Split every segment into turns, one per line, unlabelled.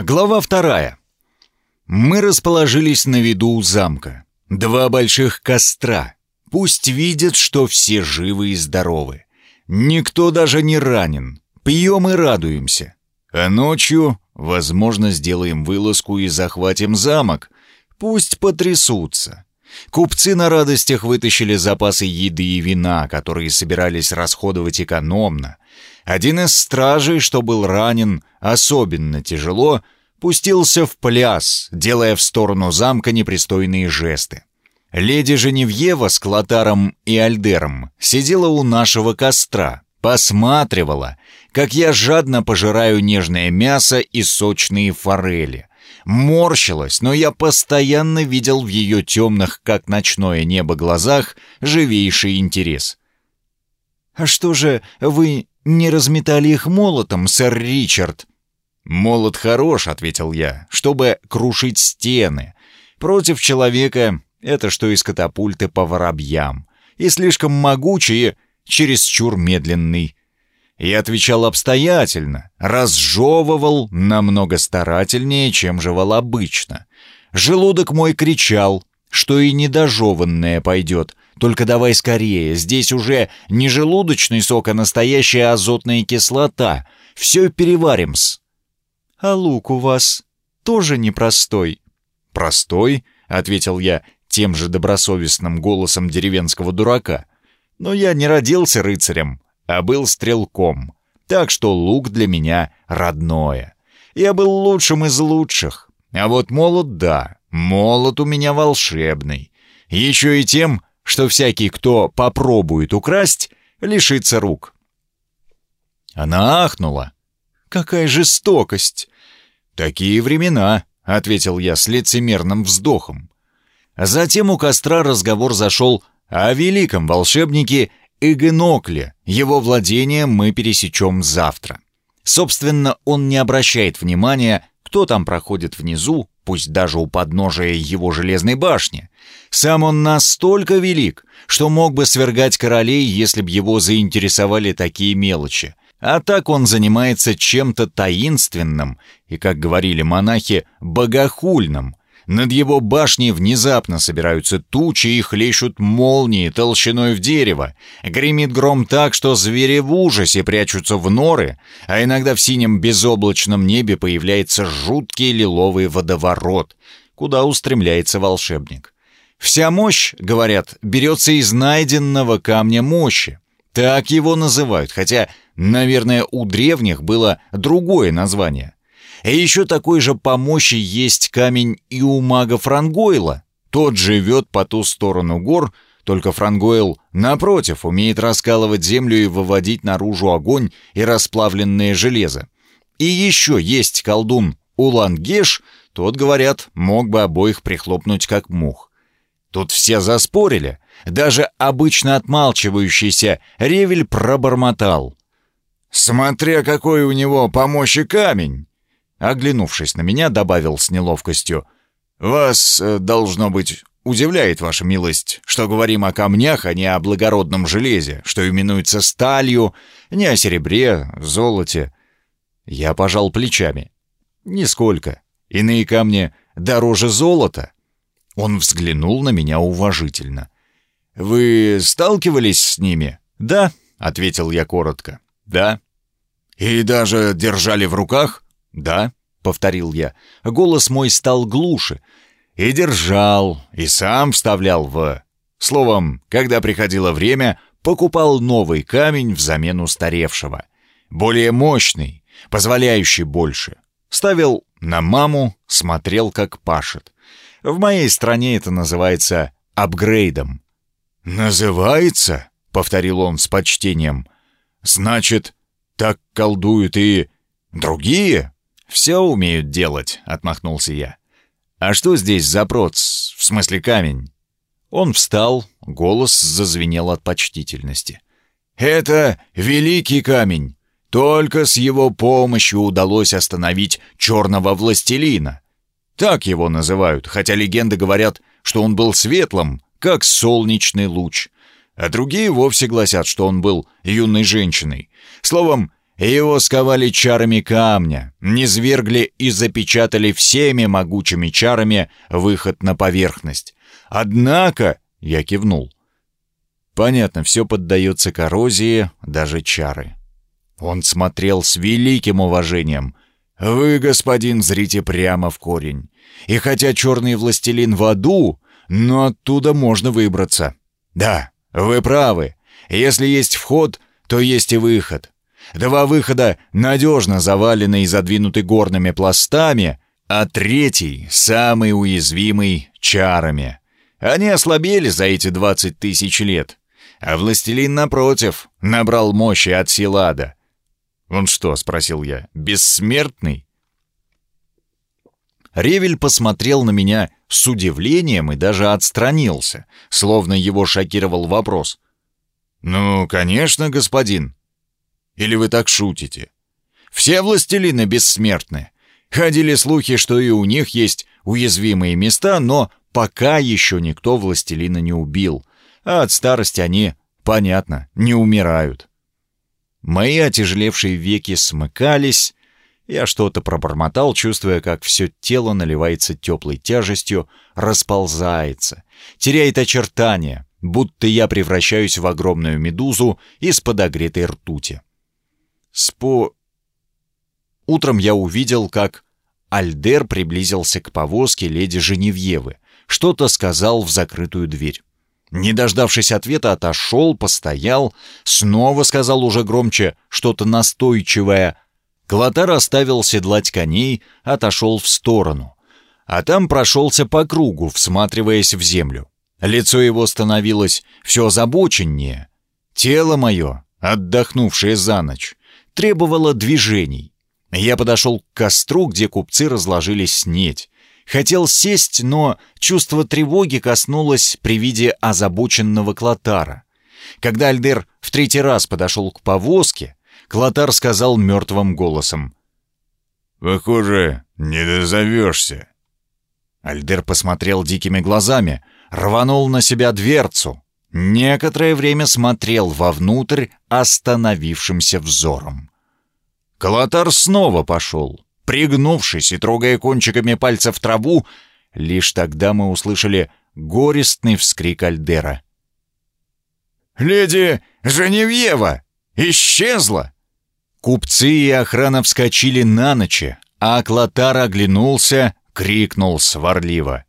Глава вторая. Мы расположились на виду у замка. Два больших костра. Пусть видят, что все живы и здоровы. Никто даже не ранен. Пьем и радуемся. А ночью, возможно, сделаем вылазку и захватим замок. Пусть потрясутся. Купцы на радостях вытащили запасы еды и вина, которые собирались расходовать экономно. Один из стражей, что был ранен особенно тяжело, пустился в пляс, делая в сторону замка непристойные жесты. Леди Женевьева с Клотаром и Альдером сидела у нашего костра, посматривала, как я жадно пожираю нежное мясо и сочные форели. Морщилась, но я постоянно видел в ее темных, как ночное небо, глазах живейший интерес. «А что же, вы не разметали их молотом, сэр Ричард?» «Молот хорош», — ответил я, — «чтобы крушить стены. Против человека это что из катапульты по воробьям. И слишком могучий, и чересчур медленный». Я отвечал обстоятельно, разжевывал намного старательнее, чем жевал обычно. Желудок мой кричал, что и недожеванное пойдет, только давай скорее, здесь уже не желудочный сок, а настоящая азотная кислота. Все переварим-с. А лук у вас тоже непростой. Простой, ответил я тем же добросовестным голосом деревенского дурака. Но я не родился рыцарем, а был стрелком. Так что лук для меня родное. Я был лучшим из лучших. А вот молот, да, молот у меня волшебный. Еще и тем, что всякий, кто попробует украсть, лишится рук. Она ахнула. «Какая жестокость!» «Такие времена», — ответил я с лицемерным вздохом. Затем у костра разговор зашел о великом волшебнике Эгенокле. Его владение мы пересечем завтра. Собственно, он не обращает внимания, кто там проходит внизу, пусть даже у подножия его железной башни. Сам он настолько велик, что мог бы свергать королей, если б его заинтересовали такие мелочи. А так он занимается чем-то таинственным и, как говорили монахи, богохульным. Над его башней внезапно собираются тучи и хлещут молнии толщиной в дерево. Гремит гром так, что звери в ужасе прячутся в норы, а иногда в синем безоблачном небе появляется жуткий лиловый водоворот, куда устремляется волшебник. Вся мощь, говорят, берется из найденного камня мощи. Так его называют, хотя, наверное, у древних было другое название. И еще такой же по мощи есть камень и у мага Франгойла. Тот живет по ту сторону гор, только Франгойл, напротив, умеет раскалывать землю и выводить наружу огонь и расплавленное железо. И еще есть колдун Улангеш, тот, говорят, мог бы обоих прихлопнуть как мух. Тут все заспорили. Даже обычно отмалчивающийся Ревель пробормотал. «Смотря какой у него по мощи камень!» Оглянувшись на меня, добавил с неловкостью. «Вас, э, должно быть, удивляет, ваша милость, что говорим о камнях, а не о благородном железе, что именуется сталью, не о серебре, золоте». Я пожал плечами. «Нисколько. Иные камни дороже золота». Он взглянул на меня уважительно. «Вы сталкивались с ними?» «Да», — ответил я коротко. «Да». «И даже держали в руках?» «Да», — повторил я. Голос мой стал глуше. «И держал, и сам вставлял в...» Словом, когда приходило время, покупал новый камень взамен устаревшего. Более мощный, позволяющий больше. Ставил на маму, смотрел, как пашет. В моей стране это называется апгрейдом». «Называется?» — повторил он с почтением. «Значит, так колдуют и другие?» «Все умеют делать», — отмахнулся я. «А что здесь за проц, в смысле камень?» Он встал, голос зазвенел от почтительности. «Это великий камень. Только с его помощью удалось остановить черного властелина. Так его называют, хотя легенды говорят, что он был светлым, как солнечный луч. А другие вовсе гласят, что он был юной женщиной. Словом, Его сковали чарами камня, низвергли и запечатали всеми могучими чарами выход на поверхность. Однако, я кивнул, понятно, все поддается коррозии, даже чары. Он смотрел с великим уважением. «Вы, господин, зрите прямо в корень. И хотя черный властелин в аду, но оттуда можно выбраться. Да, вы правы. Если есть вход, то есть и выход. Два выхода надежно завалены и задвинуты горными пластами, а третий, самый уязвимый, чарами. Они ослабели за эти двадцать тысяч лет. А властелин, напротив, набрал мощи от Силада. «Он что?» — спросил я. «Бессмертный?» Ревель посмотрел на меня с удивлением и даже отстранился, словно его шокировал вопрос. «Ну, конечно, господин. Или вы так шутите? Все властелины бессмертны. Ходили слухи, что и у них есть уязвимые места, но пока еще никто властелина не убил, а от старости они, понятно, не умирают». Мои отяжелевшие веки смыкались, я что-то пробормотал, чувствуя, как все тело наливается теплой тяжестью, расползается, теряет очертания, будто я превращаюсь в огромную медузу из подогретой ртути. Спо... Утром я увидел, как Альдер приблизился к повозке леди Женевьевы, что-то сказал в закрытую дверь. Не дождавшись ответа, отошел, постоял, снова сказал уже громче что-то настойчивое — Клотар оставил седлать коней, отошел в сторону. А там прошелся по кругу, всматриваясь в землю. Лицо его становилось все озабоченнее. Тело мое, отдохнувшее за ночь, требовало движений. Я подошел к костру, где купцы разложились снеть. Хотел сесть, но чувство тревоги коснулось при виде озабоченного Клотара. Когда Альдер в третий раз подошел к повозке, Клотар сказал мертвым голосом. «Похоже, не дозовешься». Альдер посмотрел дикими глазами, рванул на себя дверцу. Некоторое время смотрел вовнутрь остановившимся взором. Клотар снова пошел, пригнувшись и трогая кончиками пальцев траву, лишь тогда мы услышали горестный вскрик Альдера. «Леди Женевьева! Исчезла!» Купцы и охрана вскочили на ночи, а Клотар оглянулся, крикнул сварливо.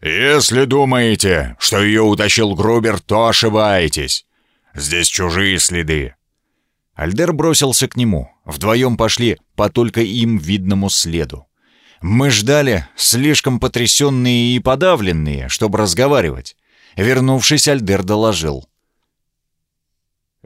«Если думаете, что ее утащил Грубер, то ошибаетесь. Здесь чужие следы». Альдер бросился к нему. Вдвоем пошли по только им видному следу. Мы ждали, слишком потрясенные и подавленные, чтобы разговаривать. Вернувшись, Альдер доложил.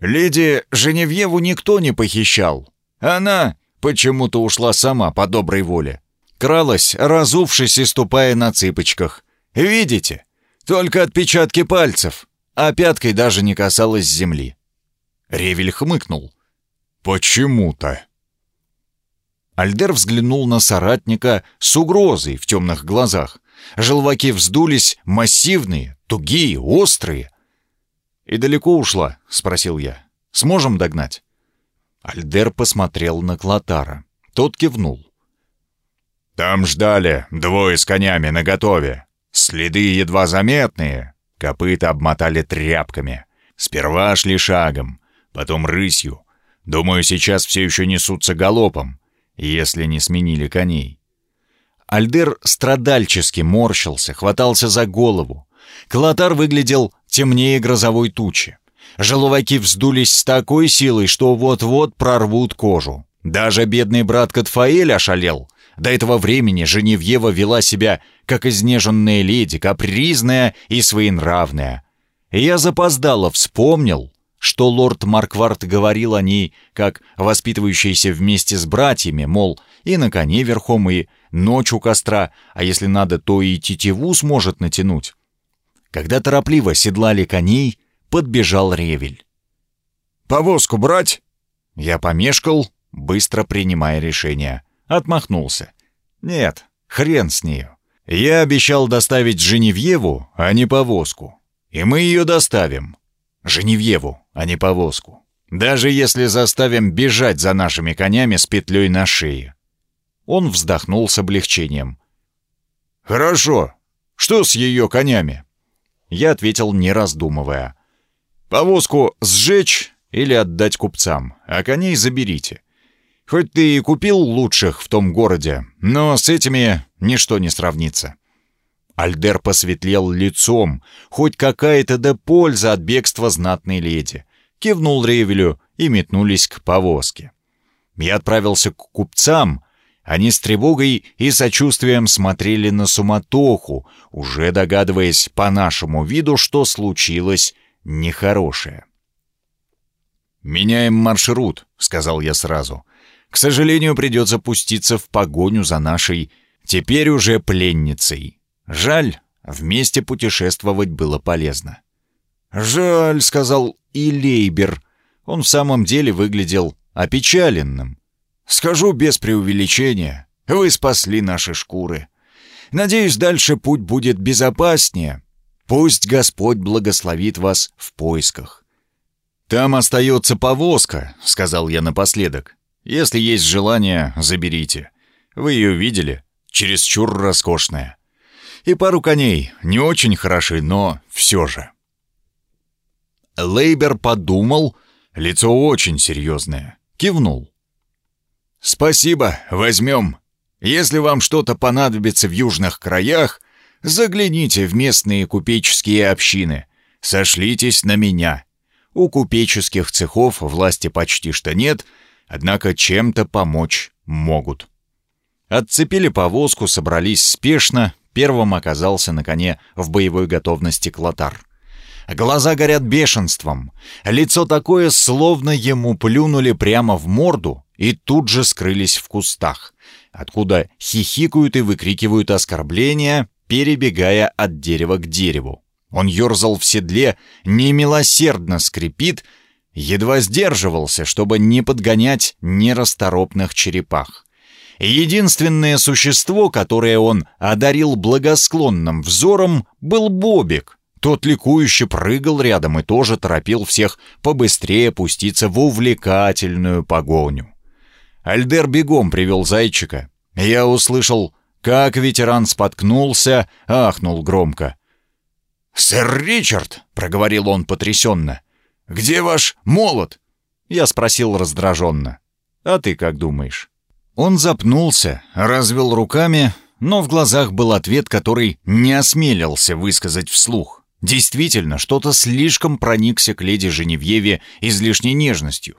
Леди Женевьеву никто не похищал. Она почему-то ушла сама по доброй воле. Кралась, разувшись и ступая на цыпочках. Видите? Только отпечатки пальцев, а пяткой даже не касалась земли. Ревель хмыкнул. «Почему-то?» Альдер взглянул на соратника с угрозой в темных глазах. Желваки вздулись, массивные, тугие, острые. «И далеко ушла?» — спросил я. «Сможем догнать?» Альдер посмотрел на Клотара. Тот кивнул. «Там ждали двое с конями наготове. Следы едва заметные. Копыта обмотали тряпками. Сперва шли шагом, потом рысью. Думаю, сейчас все еще несутся галопом, если не сменили коней». Альдер страдальчески морщился, хватался за голову. Клотар выглядел темнее грозовой тучи. Желоваки вздулись с такой силой, что вот-вот прорвут кожу. Даже бедный брат Катфаэль ошалел. До этого времени Женевьева вела себя, как изнеженная леди, капризная и своенравная. И я запоздало вспомнил, что лорд Марквард говорил о ней, как воспитывающейся вместе с братьями, мол, и на коне верхом, и ночь у костра, а если надо, то и тетиву сможет натянуть. Когда торопливо седлали коней, подбежал ревель. «Повозку брать?» Я помешкал, быстро принимая решение. Отмахнулся. «Нет, хрен с нею. Я обещал доставить Женевьеву, а не повозку. И мы ее доставим. Женевьеву, а не повозку. Даже если заставим бежать за нашими конями с петлей на шее». Он вздохнул с облегчением. «Хорошо. Что с ее конями?» Я ответил, не раздумывая. «Повозку сжечь или отдать купцам, а коней заберите. Хоть ты и купил лучших в том городе, но с этими ничто не сравнится». Альдер посветлел лицом, хоть какая-то да польза от бегства знатной леди. Кивнул Ревелю и метнулись к повозке. Я отправился к купцам. Они с тревогой и сочувствием смотрели на суматоху, уже догадываясь по нашему виду, что случилось нехорошее. «Меняем маршрут», — сказал я сразу. «К сожалению, придется пуститься в погоню за нашей, теперь уже пленницей». Жаль, вместе путешествовать было полезно. «Жаль», — сказал и Лейбер. Он в самом деле выглядел опечаленным. «Скажу без преувеличения, вы спасли наши шкуры. Надеюсь, дальше путь будет безопаснее. Пусть Господь благословит вас в поисках». «Там остается повозка», — сказал я напоследок. «Если есть желание, заберите. Вы ее видели? Чересчур роскошная и пару коней, не очень хороши, но все же. Лейбер подумал, лицо очень серьезное, кивнул. «Спасибо, возьмем. Если вам что-то понадобится в южных краях, загляните в местные купеческие общины, сошлитесь на меня. У купеческих цехов власти почти что нет, однако чем-то помочь могут». Отцепили повозку, собрались спешно, Первым оказался на коне в боевой готовности Клотар. Глаза горят бешенством. Лицо такое, словно ему плюнули прямо в морду и тут же скрылись в кустах, откуда хихикают и выкрикивают оскорбления, перебегая от дерева к дереву. Он ерзал в седле, немилосердно скрипит, едва сдерживался, чтобы не подгонять нерасторопных черепах. Единственное существо, которое он одарил благосклонным взором, был Бобик. Тот ликующе прыгал рядом и тоже торопил всех побыстрее пуститься в увлекательную погоню. Альдер бегом привел зайчика. Я услышал, как ветеран споткнулся, ахнул громко. «Сэр Ричард!» — проговорил он потрясенно. «Где ваш молот?» Я спросил раздраженно. «А ты как думаешь?» Он запнулся, развел руками, но в глазах был ответ, который не осмелился высказать вслух. Действительно, что-то слишком проникся к леди Женевьеве излишней нежностью.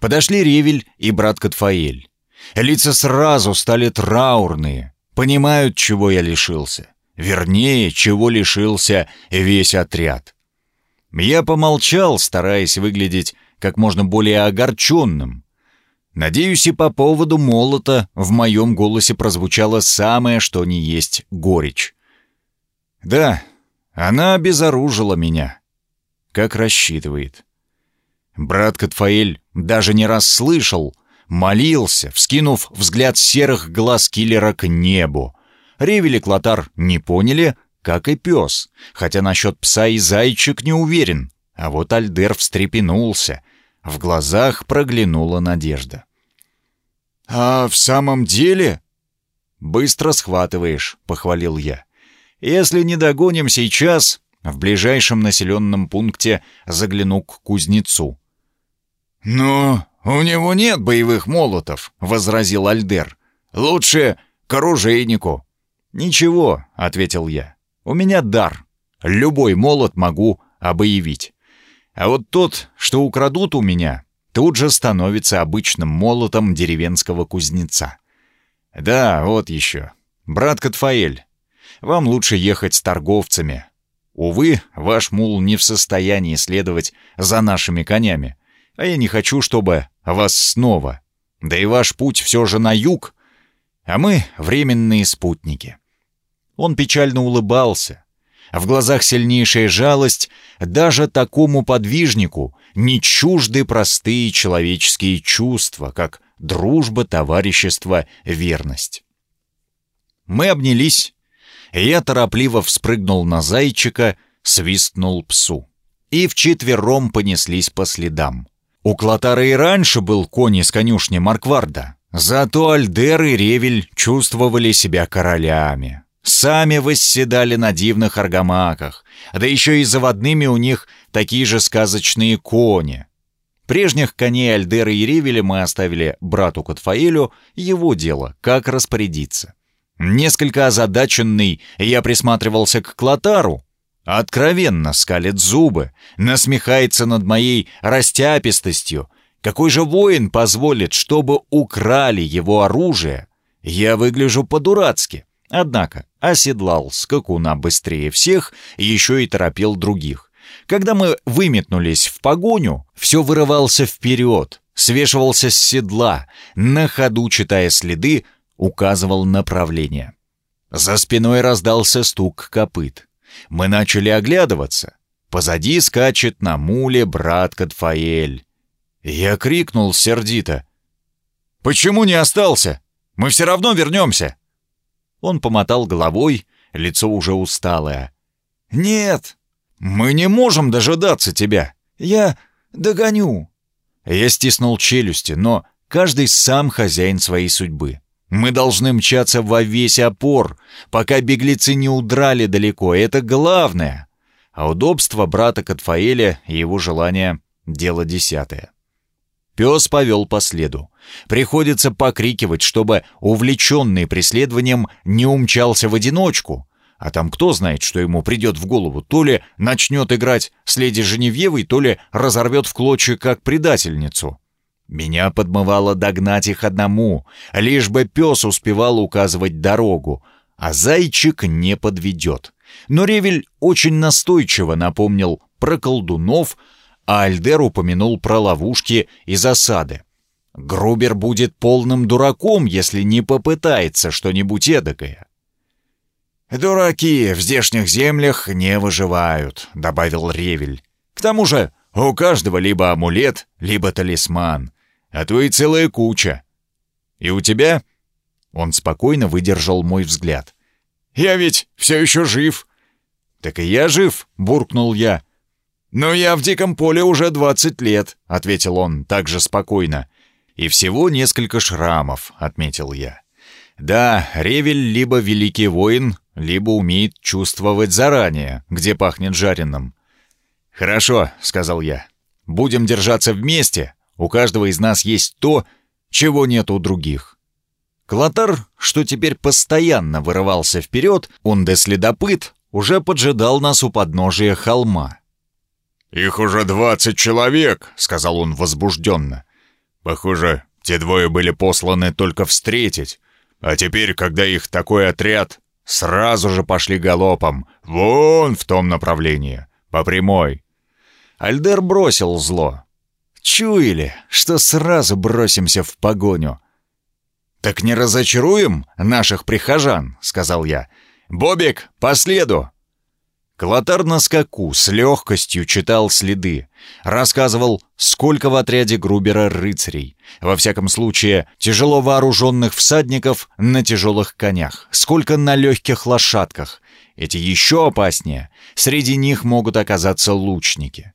Подошли Ревель и брат Катфаэль. Лица сразу стали траурные, понимают, чего я лишился. Вернее, чего лишился весь отряд. Я помолчал, стараясь выглядеть как можно более огорченным, Надеюсь, и по поводу молота в моем голосе прозвучало самое, что ни есть горечь. Да, она обезоружила меня. Как рассчитывает. Брат Катфаэль даже не раз слышал, молился, вскинув взгляд серых глаз киллера к небу. Ревель и Клотар не поняли, как и пес, хотя насчет пса и зайчик не уверен. А вот Альдер встрепенулся. В глазах проглянула надежда. «А в самом деле?» «Быстро схватываешь», — похвалил я. «Если не догоним сейчас, в ближайшем населенном пункте загляну к кузнецу». «Но у него нет боевых молотов», — возразил Альдер. «Лучше к оружейнику». «Ничего», — ответил я. «У меня дар. Любой молот могу обоявить. А вот тот, что украдут у меня, тут же становится обычным молотом деревенского кузнеца. Да, вот еще. Брат Катфаэль, вам лучше ехать с торговцами. Увы, ваш мул не в состоянии следовать за нашими конями, а я не хочу, чтобы вас снова. Да и ваш путь все же на юг, а мы — временные спутники». Он печально улыбался. В глазах сильнейшая жалость даже такому подвижнику, не чужды простые человеческие чувства, как дружба, товарищество, верность. Мы обнялись, я торопливо вспрыгнул на зайчика, свистнул псу. И вчетвером понеслись по следам. У Клотара и раньше был конь из конюшни Маркварда, зато Альдер и Ревель чувствовали себя королями. Сами восседали на дивных аргамаках, да еще и заводными у них такие же сказочные кони. Прежних коней Альдера и Ревеля мы оставили брату Катфаэлю, его дело, как распорядиться. Несколько озадаченный, я присматривался к Клотару. Откровенно скалит зубы, насмехается над моей растяпистостью. Какой же воин позволит, чтобы украли его оружие? Я выгляжу по-дурацки. Однако оседлал скакуна быстрее всех, еще и торопил других. Когда мы выметнулись в погоню, все вырывался вперед, свешивался с седла, на ходу читая следы, указывал направление. За спиной раздался стук копыт. Мы начали оглядываться. Позади скачет на муле брат Катфаэль. Я крикнул сердито. «Почему не остался? Мы все равно вернемся!» Он помотал головой, лицо уже усталое. «Нет, мы не можем дожидаться тебя. Я догоню». Я стиснул челюсти, но каждый сам хозяин своей судьбы. Мы должны мчаться во весь опор, пока беглецы не удрали далеко, это главное. А удобство брата Катфаэля и его желание — дело десятое. Пес повел по следу. Приходится покрикивать, чтобы увлеченный преследованием не умчался в одиночку. А там кто знает, что ему придет в голову. То ли начнет играть с леди Женевьевой, то ли разорвет в клочья как предательницу. Меня подмывало догнать их одному, лишь бы пес успевал указывать дорогу, а зайчик не подведет. Но Ревель очень настойчиво напомнил про колдунов, а Альдер упомянул про ловушки и засады. Грубер будет полным дураком, если не попытается что-нибудь эдакое. «Дураки в здешних землях не выживают», — добавил Ревель. «К тому же у каждого либо амулет, либо талисман а то и целая куча. И у тебя?» Он спокойно выдержал мой взгляд. «Я ведь все еще жив». «Так и я жив», — буркнул я. «Но я в диком поле уже двадцать лет», — ответил он также спокойно. «И всего несколько шрамов», — отметил я. «Да, Ревель либо великий воин, либо умеет чувствовать заранее, где пахнет жареным». «Хорошо», — сказал я. «Будем держаться вместе, у каждого из нас есть то, чего нет у других. Клотар, что теперь постоянно вырывался вперед, он де следопыт, уже поджидал нас у подножия холма.
«Их уже двадцать человек», — сказал он возбужденно. «Похоже, те двое были посланы только встретить. А теперь, когда их такой отряд, сразу же пошли галопом, вон в том направлении, по прямой».
Альдер бросил зло. Чуяли, что сразу бросимся в погоню. «Так не разочаруем наших прихожан», — сказал я. «Бобик, по следу!» Клотар на скаку с легкостью читал следы, рассказывал, сколько в отряде Грубера рыцарей, во всяком случае тяжело вооруженных всадников на тяжелых конях, сколько на легких лошадках. Эти еще опаснее, среди них могут оказаться лучники.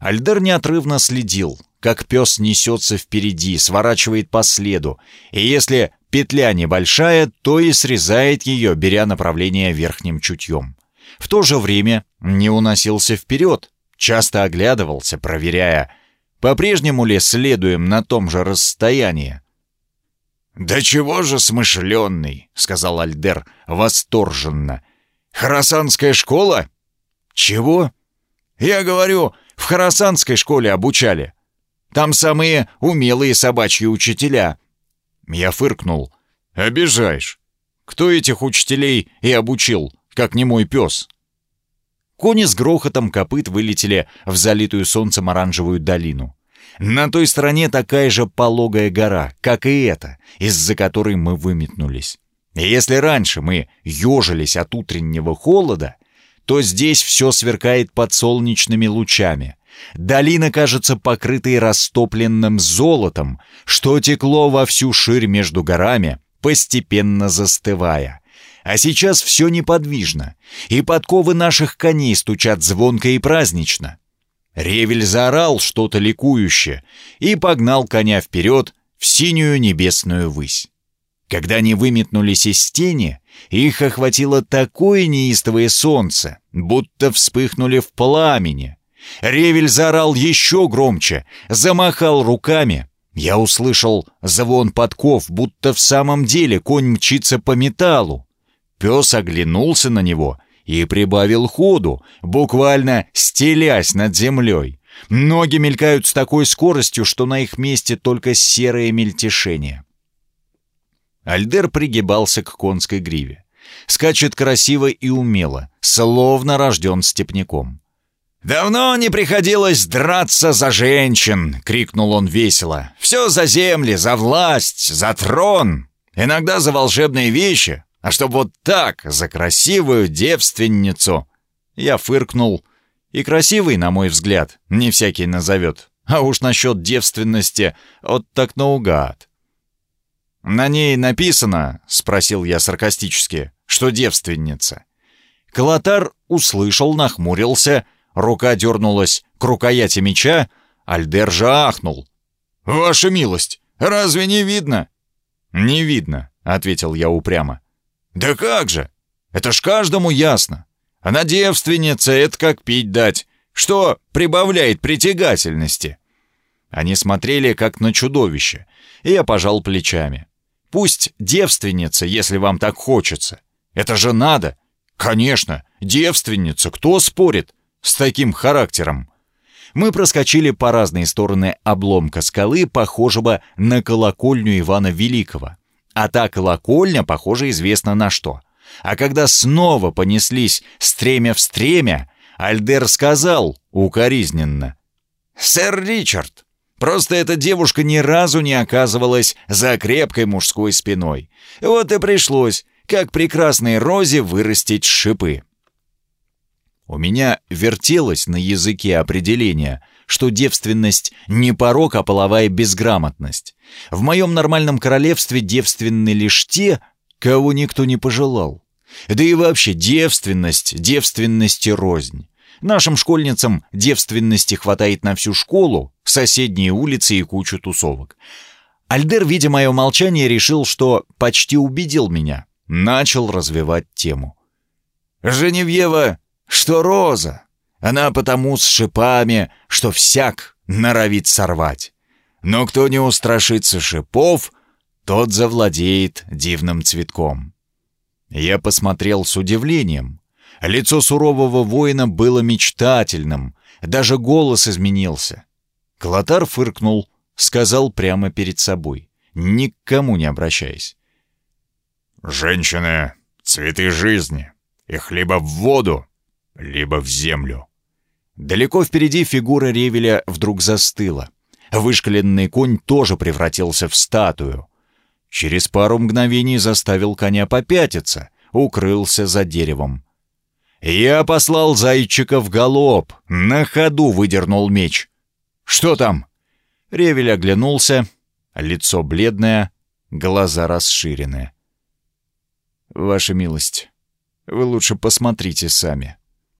Альдер неотрывно следил, как пес несется впереди, сворачивает по следу, и если петля небольшая, то и срезает ее, беря направление верхним чутьем. В то же время не уносился вперед, часто оглядывался, проверяя, по-прежнему ли следуем на том же расстоянии. «Да чего же смышленный!» — сказал Альдер восторженно. «Харасанская школа?» «Чего?» «Я говорю, в Харасанской школе обучали. Там самые умелые собачьи учителя». Я фыркнул. «Обижаешь. Кто этих учителей и обучил, как не мой пес?» Кони с грохотом копыт вылетели в залитую солнцем оранжевую долину. На той стороне такая же пологая гора, как и эта, из-за которой мы выметнулись. И если раньше мы ежились от утреннего холода, то здесь все сверкает под солнечными лучами. Долина кажется покрытой растопленным золотом, что текло во всю ширь между горами, постепенно застывая. А сейчас все неподвижно, и подковы наших коней стучат звонко и празднично. Ревель заорал что-то ликующее и погнал коня вперед в синюю небесную высь. Когда они выметнулись из тени, их охватило такое неистовое солнце, будто вспыхнули в пламени. Ревель заорал еще громче, замахал руками. Я услышал звон подков, будто в самом деле конь мчится по металлу. Пес оглянулся на него и прибавил ходу, буквально стелясь над землей. Ноги мелькают с такой скоростью, что на их месте только серое мельтешение. Альдер пригибался к конской гриве. Скачет красиво и умело, словно рожден степняком. «Давно не приходилось драться за женщин!» — крикнул он весело. «Все за земли, за власть, за трон, иногда за волшебные вещи, а чтоб вот так, за красивую девственницу!» Я фыркнул. И красивый, на мой взгляд, не всякий назовет. А уж насчет девственности, вот так наугад. «На ней написано, — спросил я саркастически, — что девственница». Калатар услышал, нахмурился, рука дернулась к рукояти меча, Альдер же ахнул. «Ваша милость, разве не видно?» «Не видно», — ответил я упрямо. «Да как же? Это ж каждому ясно. Она девственница, это как пить дать. Что прибавляет притягательности?» Они смотрели, как на чудовище, и я пожал плечами. Пусть девственница, если вам так хочется. Это же надо. Конечно, девственница, кто спорит с таким характером? Мы проскочили по разные стороны обломка скалы, похожего на колокольню Ивана Великого. А та колокольня, похоже, известно на что. А когда снова понеслись стремя в стремя, Альдер сказал укоризненно. «Сэр Ричард, Просто эта девушка ни разу не оказывалась за крепкой мужской спиной. Вот и пришлось, как прекрасной розе, вырастить шипы. У меня вертелось на языке определение, что девственность не порок, а половая безграмотность. В моем нормальном королевстве девственны лишь те, кого никто не пожелал. Да и вообще девственность, девственности рознь. Нашим школьницам девственности хватает на всю школу, соседние улицы и кучу тусовок. Альдер, видя мое молчание, решил, что почти убедил меня. Начал развивать тему. «Женевьева, что роза. Она потому с шипами, что всяк норовит сорвать. Но кто не устрашится шипов, тот завладеет дивным цветком». Я посмотрел с удивлением. Лицо сурового воина было мечтательным, даже голос изменился. Клотар фыркнул, сказал прямо перед собой, никому не обращаясь.
«Женщины — цветы жизни. Их либо в воду, либо в землю».
Далеко впереди фигура Ревеля вдруг застыла. Вышкаленный конь тоже превратился в статую. Через пару мгновений заставил коня попятиться, укрылся за деревом. Я послал зайчика в галоп, на ходу выдернул меч. «Что там?» Ревель оглянулся, лицо бледное, глаза расширены. «Ваша милость, вы лучше посмотрите сами».